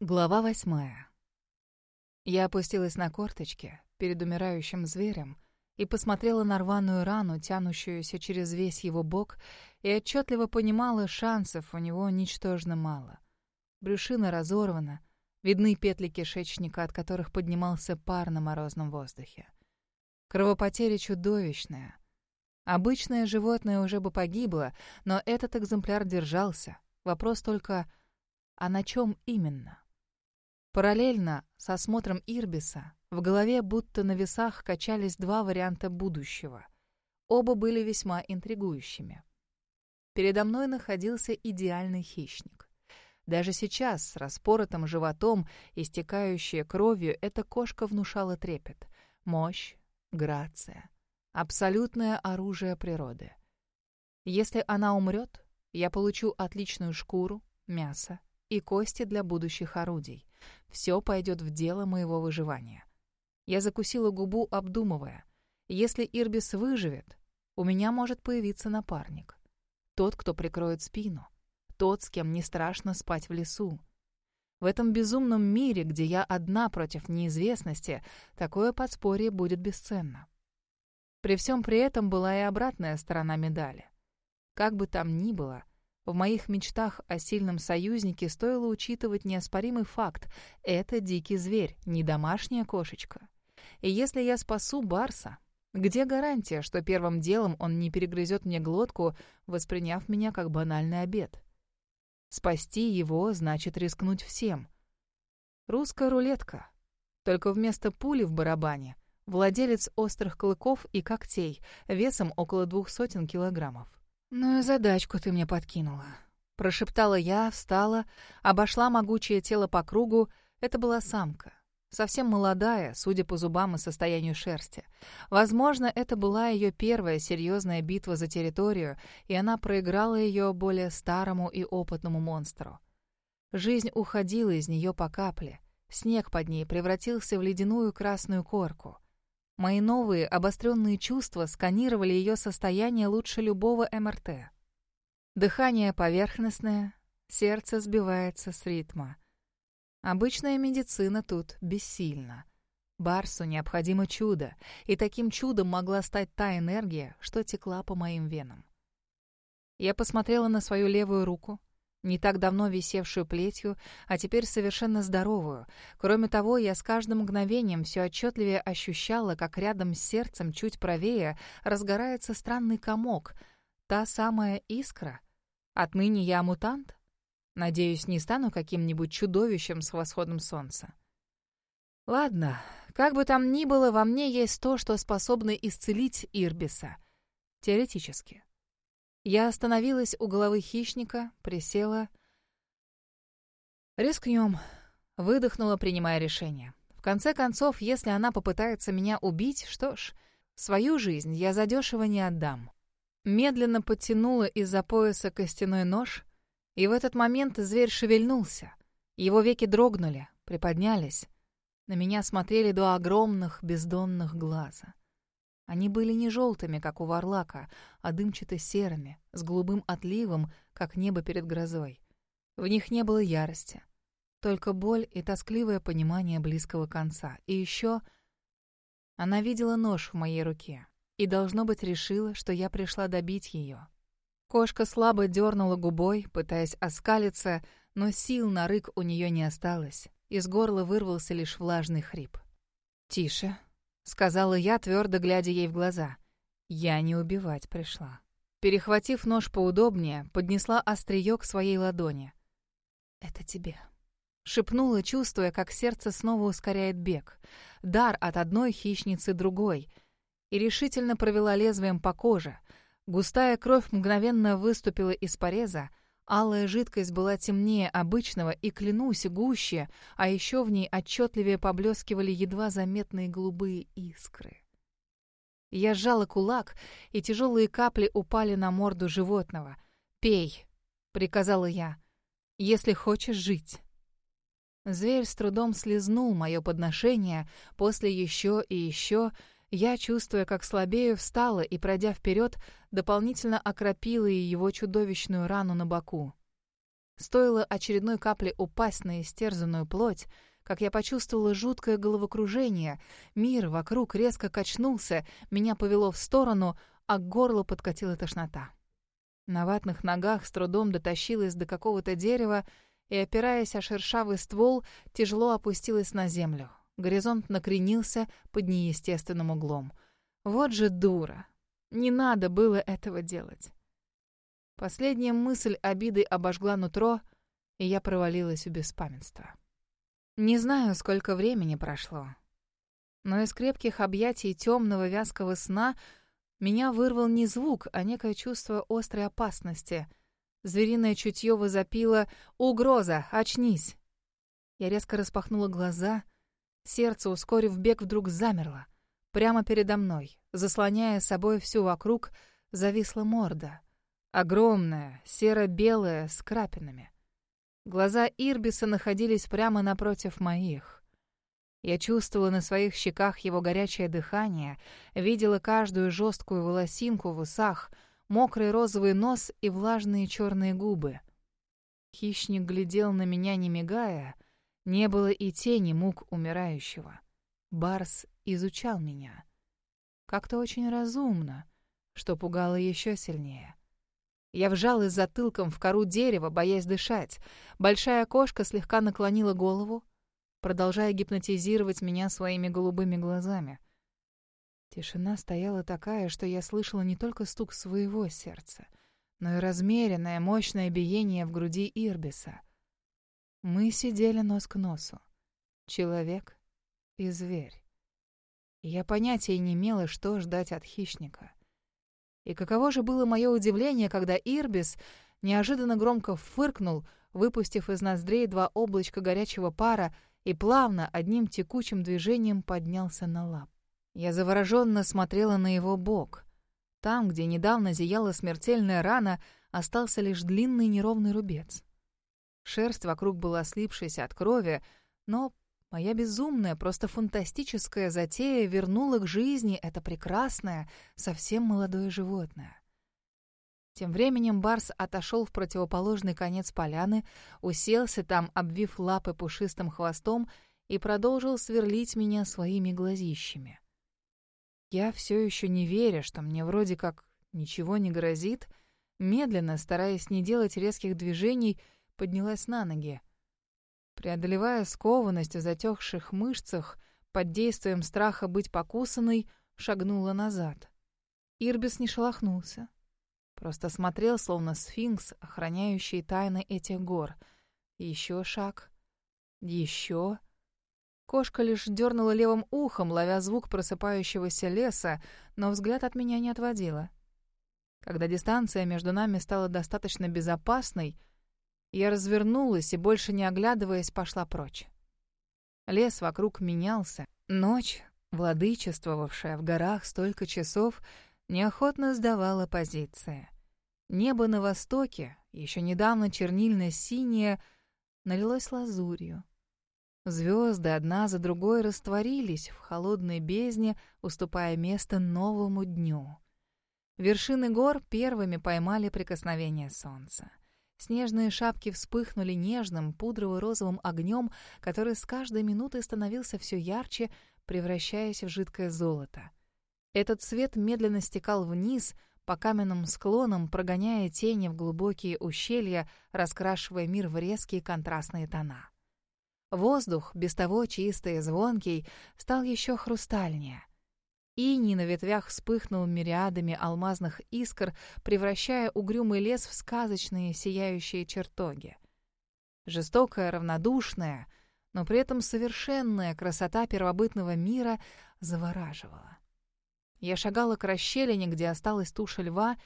Глава восьмая. Я опустилась на корточки перед умирающим зверем и посмотрела на рваную рану, тянущуюся через весь его бок, и отчетливо понимала, шансов у него ничтожно мало. Брюшина разорвана, видны петли кишечника, от которых поднимался пар на морозном воздухе. Кровопотеря чудовищная. Обычное животное уже бы погибло, но этот экземпляр держался. Вопрос только, а на чем именно? Параллельно с осмотром Ирбиса в голове будто на весах качались два варианта будущего. Оба были весьма интригующими. Передо мной находился идеальный хищник. Даже сейчас, с распоротым животом, истекающей кровью, эта кошка внушала трепет. Мощь, грация. Абсолютное оружие природы. Если она умрет, я получу отличную шкуру, мясо и кости для будущих орудий. Все пойдет в дело моего выживания. Я закусила губу, обдумывая. Если Ирбис выживет, у меня может появиться напарник. Тот, кто прикроет спину. Тот, с кем не страшно спать в лесу. В этом безумном мире, где я одна против неизвестности, такое подспорье будет бесценно. При всем при этом была и обратная сторона медали. Как бы там ни было, в моих мечтах о сильном союзнике стоило учитывать неоспоримый факт — это дикий зверь, не домашняя кошечка. И если я спасу Барса, где гарантия, что первым делом он не перегрызет мне глотку, восприняв меня как банальный обед? Спасти его значит рискнуть всем. Русская рулетка. Только вместо пули в барабане — владелец острых клыков и когтей, весом около двух сотен килограммов. «Ну и задачку ты мне подкинула», — прошептала я, встала, обошла могучее тело по кругу. Это была самка. Совсем молодая, судя по зубам и состоянию шерсти. Возможно, это была ее первая серьезная битва за территорию, и она проиграла ее более старому и опытному монстру. Жизнь уходила из нее по капле. Снег под ней превратился в ледяную красную корку. Мои новые обостренные чувства сканировали ее состояние лучше любого МРТ. Дыхание поверхностное, сердце сбивается с ритма. Обычная медицина тут бессильна. Барсу необходимо чудо, и таким чудом могла стать та энергия, что текла по моим венам. Я посмотрела на свою левую руку, не так давно висевшую плетью, а теперь совершенно здоровую. Кроме того, я с каждым мгновением все отчетливее ощущала, как рядом с сердцем, чуть правее, разгорается странный комок. Та самая искра. Отныне я мутант? Надеюсь, не стану каким-нибудь чудовищем с восходом солнца. Ладно, как бы там ни было, во мне есть то, что способно исцелить Ирбиса. Теоретически. Я остановилась у головы хищника, присела. «Рискнем», — выдохнула, принимая решение. «В конце концов, если она попытается меня убить, что ж, свою жизнь я задешево не отдам». Медленно подтянула из-за пояса костяной нож, и в этот момент зверь шевельнулся. Его веки дрогнули, приподнялись. На меня смотрели два огромных бездонных глаза. Они были не желтыми, как у варлака, а дымчато-серыми, с голубым отливом, как небо перед грозой. В них не было ярости, только боль и тоскливое понимание близкого конца. И еще она видела нож в моей руке и, должно быть, решила, что я пришла добить ее. Кошка слабо дернула губой, пытаясь оскалиться, но сил на рык у нее не осталось. Из горла вырвался лишь влажный хрип. «Тише», — сказала я, твердо глядя ей в глаза. Я не убивать пришла. Перехватив нож поудобнее, поднесла острие к своей ладони. «Это тебе», — шепнула, чувствуя, как сердце снова ускоряет бег. Дар от одной хищницы другой. И решительно провела лезвием по коже. Густая кровь мгновенно выступила из пореза, Алая жидкость была темнее обычного и, клянусь, гуще, а еще в ней отчетливее поблескивали едва заметные голубые искры. Я сжала кулак, и тяжелые капли упали на морду животного. «Пей», — приказала я, — «если хочешь жить». Зверь с трудом слезнул мое подношение, после еще и еще — я, чувствуя, как слабею, встала и, пройдя вперед, дополнительно окропила его чудовищную рану на боку. Стоило очередной капле упасть на истерзанную плоть, как я почувствовала жуткое головокружение. Мир вокруг резко качнулся, меня повело в сторону, а к горлу подкатила тошнота. На ватных ногах с трудом дотащилась до какого-то дерева и, опираясь о шершавый ствол, тяжело опустилась на землю. Горизонт накренился под неестественным углом. Вот же дура! Не надо было этого делать. Последняя мысль обиды обожгла нутро, и я провалилась в беспамятство. Не знаю, сколько времени прошло, но из крепких объятий темного вязкого сна меня вырвал не звук, а некое чувство острой опасности. Звериное чутье возопило «Угроза! Очнись!». Я резко распахнула глаза, сердце, ускорив бег, вдруг замерло. Прямо передо мной, заслоняя собой всю вокруг, зависла морда. Огромная, серо-белая, с крапинами. Глаза Ирбиса находились прямо напротив моих. Я чувствовала на своих щеках его горячее дыхание, видела каждую жесткую волосинку в усах, мокрый розовый нос и влажные черные губы. Хищник глядел на меня, не мигая, не было и тени мук умирающего. Барс изучал меня. Как-то очень разумно, что пугало еще сильнее. Я вжалась затылком в кору дерева, боясь дышать. Большая кошка слегка наклонила голову, продолжая гипнотизировать меня своими голубыми глазами. Тишина стояла такая, что я слышала не только стук своего сердца, но и размеренное, мощное биение в груди Ирбиса. Мы сидели нос к носу. Человек и зверь. я понятия не имела, что ждать от хищника — и каково же было мое удивление, когда Ирбис неожиданно громко фыркнул, выпустив из ноздрей два облачка горячего пара и плавно одним текучим движением поднялся на лап. Я завороженно смотрела на его бок. Там, где недавно зияла смертельная рана, остался лишь длинный неровный рубец. Шерсть вокруг была слипшейся от крови, но Моя безумная, просто фантастическая затея вернула к жизни это прекрасное, совсем молодое животное. Тем временем Барс отошел в противоположный конец поляны, уселся там, обвив лапы пушистым хвостом, и продолжил сверлить меня своими глазищами. Я все еще не веря, что мне вроде как ничего не грозит, медленно, стараясь не делать резких движений, поднялась на ноги. Преодолевая скованность в затекших мышцах, под действием страха быть покусанной, шагнула назад. Ирбис не шелохнулся. Просто смотрел, словно сфинкс, охраняющий тайны этих гор. Еще шаг. Еще. Кошка лишь дернула левым ухом, ловя звук просыпающегося леса, но взгляд от меня не отводила. Когда дистанция между нами стала достаточно безопасной, я развернулась и, больше не оглядываясь, пошла прочь. Лес вокруг менялся. Ночь, владычествовавшая в горах столько часов, неохотно сдавала позиции. Небо на востоке, еще недавно чернильно-синее, налилось лазурью. Звезды одна за другой растворились в холодной бездне, уступая место новому дню. Вершины гор первыми поймали прикосновение солнца. Снежные шапки вспыхнули нежным, пудрово-розовым огнем, который с каждой минутой становился все ярче, превращаясь в жидкое золото. Этот свет медленно стекал вниз, по каменным склонам, прогоняя тени в глубокие ущелья, раскрашивая мир в резкие контрастные тона. Воздух, без того чистый и звонкий, стал еще хрустальнее — Иней на ветвях вспыхнул мириадами алмазных искр, превращая угрюмый лес в сказочные сияющие чертоги. Жестокая, равнодушная, но при этом совершенная красота первобытного мира завораживала. Я шагала к расщелине, где осталась туша льва,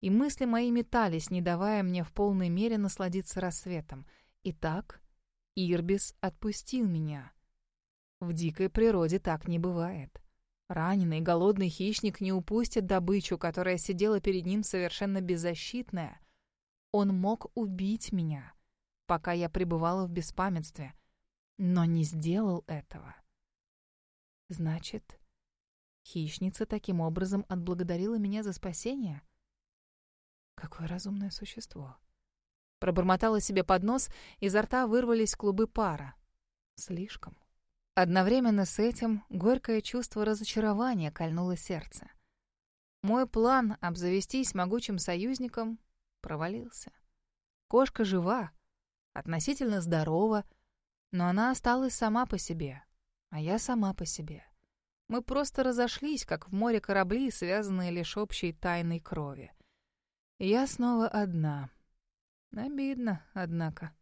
и мысли мои метались, не давая мне в полной мере насладиться рассветом. Итак, Ирбис отпустил меня. В дикой природе так не бывает. Раненый, голодный хищник не упустит добычу, которая сидела перед ним совершенно беззащитная. Он мог убить меня, пока я пребывала в беспамятстве, но не сделал этого. Значит, хищница таким образом отблагодарила меня за спасение? Какое разумное существо. Пробормотала себе под нос, изо рта вырвались клубы пара. Слишком. Одновременно с этим горькое чувство разочарования кольнуло сердце. Мой план обзавестись могучим союзником провалился. Кошка жива, относительно здорова, но она осталась сама по себе, а я сама по себе. Мы просто разошлись, как в море корабли, связанные лишь общей тайной крови. Я снова одна. Обидно, однако.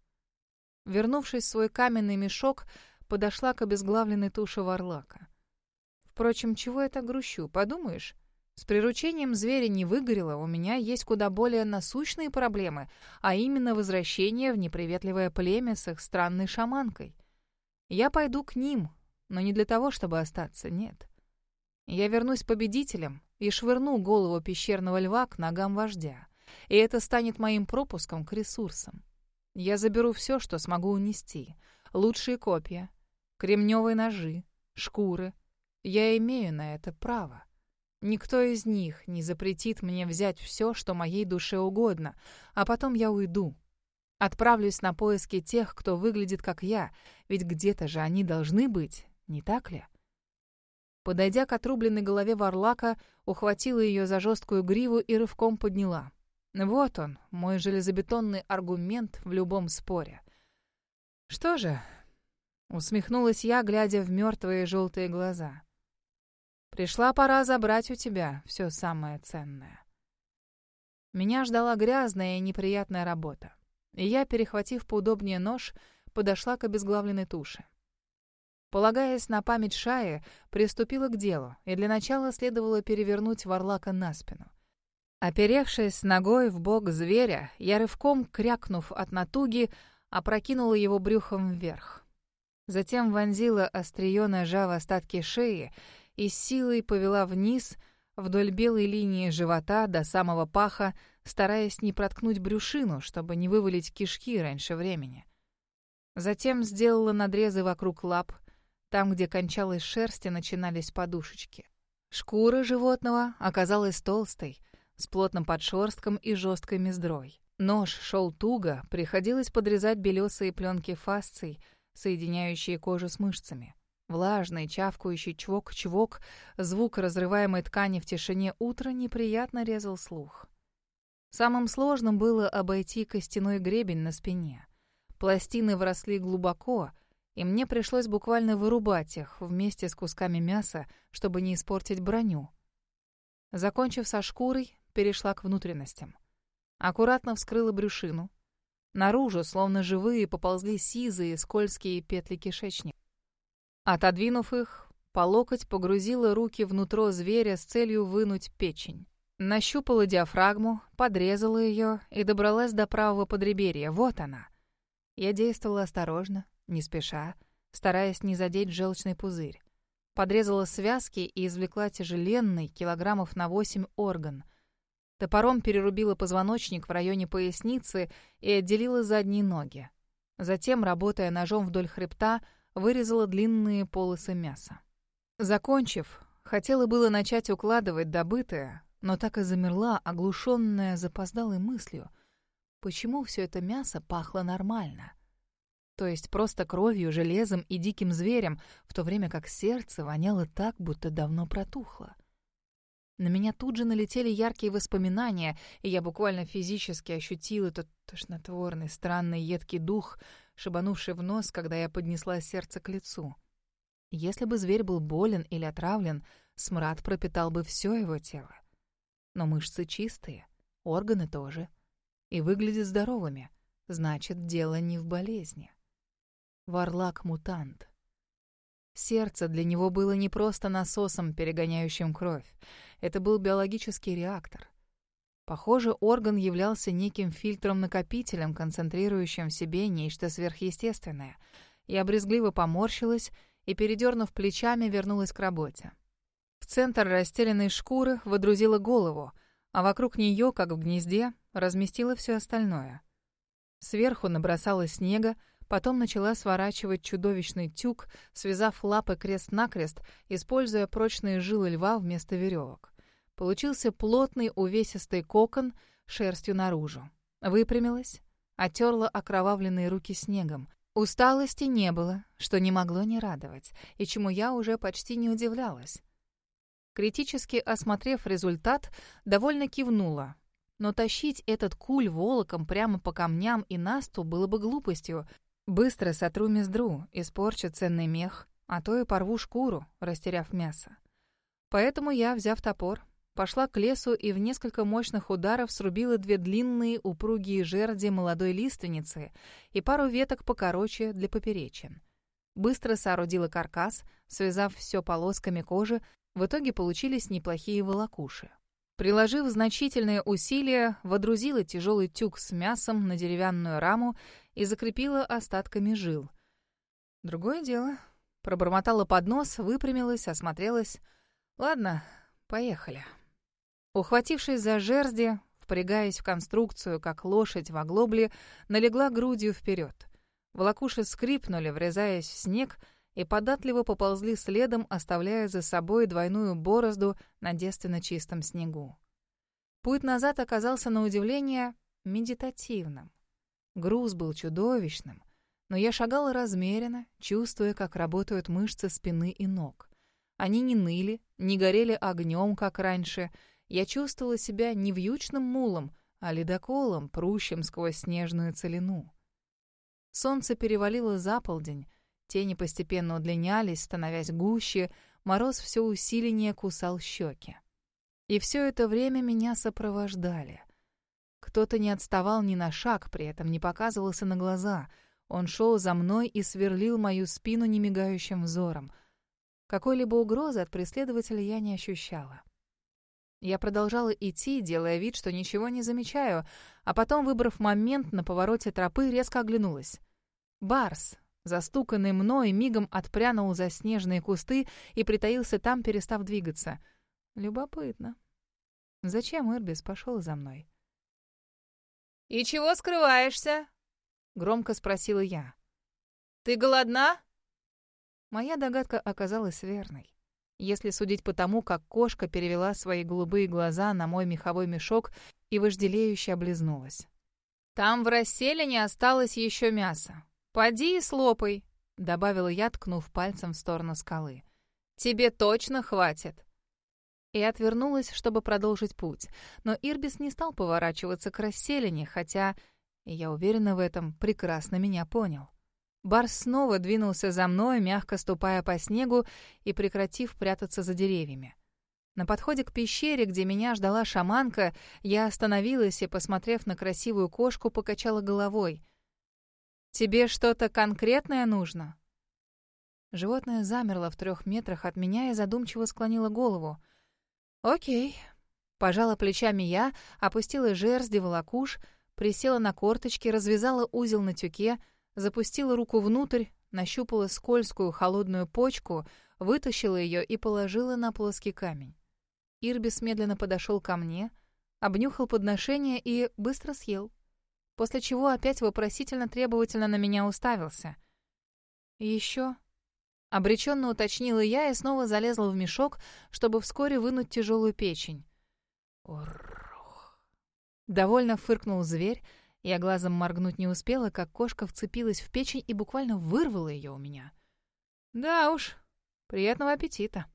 Вернувшись в свой каменный мешок, подошла к обезглавленной туше варлака. Впрочем, чего я так грущу, подумаешь? С приручением зверя не выгорело, у меня есть куда более насущные проблемы, а именно возвращение в неприветливое племя с их странной шаманкой. Я пойду к ним, но не для того, чтобы остаться, нет. Я вернусь победителем и швырну голову пещерного льва к ногам вождя, и это станет моим пропуском к ресурсам. Я заберу все, что смогу унести. Лучшие копья, кремневые ножи, шкуры. Я имею на это право. Никто из них не запретит мне взять все, что моей душе угодно, а потом я уйду. Отправлюсь на поиски тех, кто выглядит как я, ведь где-то же они должны быть, не так ли? Подойдя к отрубленной голове Варлака, ухватила ее за жесткую гриву и рывком подняла. Вот он, мой железобетонный аргумент в любом споре. Что же, усмехнулась я, глядя в мертвые желтые глаза. Пришла пора забрать у тебя все самое ценное. Меня ждала грязная и неприятная работа. И я, перехватив поудобнее нож, подошла к обезглавленной туше. Полагаясь на память Шаи, приступила к делу, и для начала следовало перевернуть Варлака на спину. Оперевшись ногой в бок зверя, я рывком, крякнув от натуги, опрокинула его брюхом вверх. Затем вонзила острие ножа в остатки шеи и силой повела вниз вдоль белой линии живота до самого паха, стараясь не проткнуть брюшину, чтобы не вывалить кишки раньше времени. Затем сделала надрезы вокруг лап, там, где кончалась шерсть и начинались подушечки. Шкура животного оказалась толстой, с плотным подшерстком и жесткой мездрой. Нож шел туго, приходилось подрезать белесые пленки фасций, соединяющие кожу с мышцами. Влажный, чавкающий чвок-чвок, звук разрываемой ткани в тишине утра неприятно резал слух. Самым сложным было обойти костяной гребень на спине. Пластины вросли глубоко, и мне пришлось буквально вырубать их вместе с кусками мяса, чтобы не испортить броню. Закончив со шкурой, перешла к внутренностям. Аккуратно вскрыла брюшину. Наружу, словно живые, поползли сизые, скользкие петли кишечника. Отодвинув их, по локоть погрузила руки внутрь зверя с целью вынуть печень. Нащупала диафрагму, подрезала ее и добралась до правого подреберья. Вот она. Я действовала осторожно, не спеша, стараясь не задеть желчный пузырь. Подрезала связки и извлекла тяжеленный, килограммов на восемь орган. Топором перерубила позвоночник в районе поясницы и отделила задние ноги. Затем, работая ножом вдоль хребта, вырезала длинные полосы мяса. Закончив, хотела было начать укладывать добытое, но так и замерла, оглушенная запоздалой мыслью. Почему все это мясо пахло нормально? То есть просто кровью, железом и диким зверем, в то время как сердце воняло так, будто давно протухло. На меня тут же налетели яркие воспоминания, и я буквально физически ощутила этот тошнотворный, странный, едкий дух, шибанувший в нос, когда я поднесла сердце к лицу. Если бы зверь был болен или отравлен, смрад пропитал бы все его тело. Но мышцы чистые, органы тоже. И выглядят здоровыми. Значит, дело не в болезни. Варлак-мутант. Сердце для него было не просто насосом, перегоняющим кровь. Это был биологический реактор. Похоже, орган являлся неким фильтром-накопителем, концентрирующим в себе нечто сверхъестественное. Я брезгливо поморщилась и, передернув плечами, вернулась к работе. В центр расстеленной шкуры водрузила голову, а вокруг нее, как в гнезде, разместила все остальное. Сверху набросала снега, потом начала сворачивать чудовищный тюк, связав лапы крест-накрест, используя прочные жилы льва вместо веревок. Получился плотный увесистый кокон шерстью наружу. Выпрямилась, отерла окровавленные руки снегом. Усталости не было, что не могло не радовать, и чему я уже почти не удивлялась. Критически осмотрев результат, довольно кивнула. Но тащить этот куль волоком прямо по камням и насту было бы глупостью. Быстро сотру мездру, испорчу ценный мех, а то и порву шкуру, растеряв мясо. Поэтому я, взяв топор, пошла к лесу и в несколько мощных ударов срубила две длинные упругие жерди молодой лиственницы и пару веток покороче для поперечин. Быстро соорудила каркас, связав все полосками кожи, в итоге получились неплохие волокуши. Приложив значительные усилия, водрузила тяжелый тюк с мясом на деревянную раму и закрепила остатками жил. Другое дело. Пробормотала под нос, выпрямилась, осмотрелась. Ладно, поехали. Ухватившись за жерди, впрягаясь в конструкцию, как лошадь в оглобле, налегла грудью вперед. Волокуши скрипнули, врезаясь в снег, и податливо поползли следом, оставляя за собой двойную борозду на девственно чистом снегу. Путь назад оказался на удивление медитативным. Груз был чудовищным, но я шагала размеренно, чувствуя, как работают мышцы спины и ног. Они не ныли, не горели огнем, как раньше — я чувствовала себя не вьючным мулом, а ледоколом, прущим сквозь снежную целину. Солнце перевалило за полдень, тени постепенно удлинялись, становясь гуще, мороз все усиленнее кусал щеки. И все это время меня сопровождали. Кто-то не отставал ни на шаг, при этом не показывался на глаза. Он шел за мной и сверлил мою спину немигающим взором. Какой-либо угрозы от преследователя я не ощущала. Я продолжала идти, делая вид, что ничего не замечаю, а потом, выбрав момент на повороте тропы, резко оглянулась. Барс, застуканный мной, мигом отпрянул за снежные кусты и притаился там, перестав двигаться. Любопытно. Зачем Ирбис пошел за мной? «И чего скрываешься?» — громко спросила я. «Ты голодна?» Моя догадка оказалась верной. Если судить по тому, как кошка перевела свои голубые глаза на мой меховой мешок и вожделеюще облизнулась. «Там в расселине осталось еще мясо. Поди и слопай», — добавила я, ткнув пальцем в сторону скалы. «Тебе точно хватит». И отвернулась, чтобы продолжить путь. Но Ирбис не стал поворачиваться к расселине, хотя, я уверена в этом, прекрасно меня понял. Барс снова двинулся за мной, мягко ступая по снегу и прекратив прятаться за деревьями. На подходе к пещере, где меня ждала шаманка, я остановилась и, посмотрев на красивую кошку, покачала головой. «Тебе что-то конкретное нужно?» Животное замерло в трех метрах от меня и задумчиво склонило голову. «Окей». Пожала плечами я, опустила жерзди волокуш, присела на корточки, развязала узел на тюке — запустила руку внутрь, нащупала скользкую холодную почку, вытащила ее и положила на плоский камень. Ирбис медленно подошел ко мне, обнюхал подношение и быстро съел, после чего опять вопросительно-требовательно на меня уставился. «Еще?» — обреченно уточнила я и снова залезла в мешок, чтобы вскоре вынуть тяжелую печень. «Уррррх!» Довольно фыркнул зверь, я глазом моргнуть не успела, как кошка вцепилась в печень и буквально вырвала ее у меня. «Да уж, приятного аппетита!»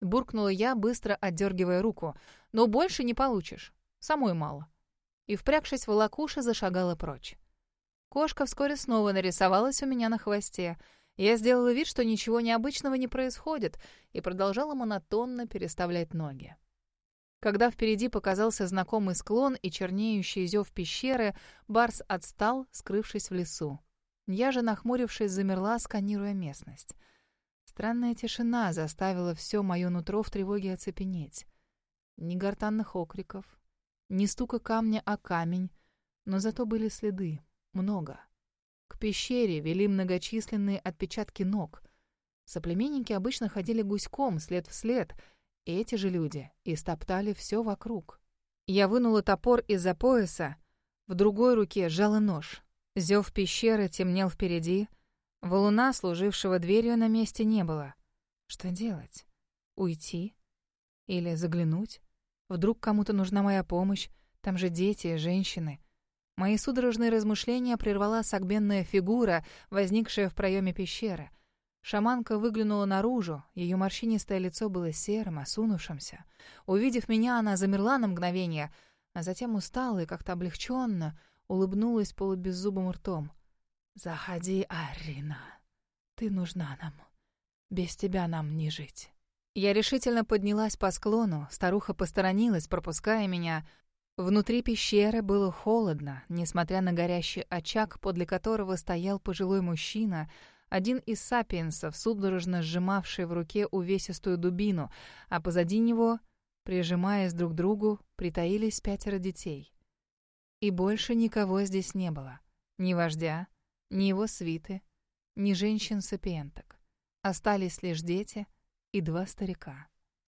Буркнула я, быстро отдергивая руку. «Но больше не получишь. Самой мало». И, впрягшись в волокуши, зашагала прочь. Кошка вскоре снова нарисовалась у меня на хвосте. Я сделала вид, что ничего необычного не происходит, и продолжала монотонно переставлять ноги. Когда впереди показался знакомый склон и чернеющий зев пещеры, Барс отстал, скрывшись в лесу. Я же, нахмурившись, замерла, сканируя местность. Странная тишина заставила все мое нутро в тревоге оцепенеть. Ни гортанных окриков, ни стука камня о камень, но зато были следы. Много. К пещере вели многочисленные отпечатки ног. Соплеменники обычно ходили гуськом, след в след — эти же люди истоптали все вокруг. Я вынула топор из-за пояса, в другой руке сжала нож. Зев пещеры темнел впереди. Валуна, служившего дверью, на месте не было. Что делать? Уйти? Или заглянуть? Вдруг кому-то нужна моя помощь? Там же дети, женщины. Мои судорожные размышления прервала согбенная фигура, возникшая в проеме пещеры. Шаманка выглянула наружу, ее морщинистое лицо было серым, осунувшимся. Увидев меня, она замерла на мгновение, а затем устала и как-то облегченно улыбнулась полубеззубым ртом. «Заходи, Арина. Ты нужна нам. Без тебя нам не жить». Я решительно поднялась по склону, старуха посторонилась, пропуская меня. Внутри пещеры было холодно, несмотря на горящий очаг, подле которого стоял пожилой мужчина, один из сапиенсов, судорожно сжимавший в руке увесистую дубину, а позади него, прижимаясь друг к другу, притаились пятеро детей. И больше никого здесь не было. Ни вождя, ни его свиты, ни женщин-сапиенток. Остались лишь дети — и два старика.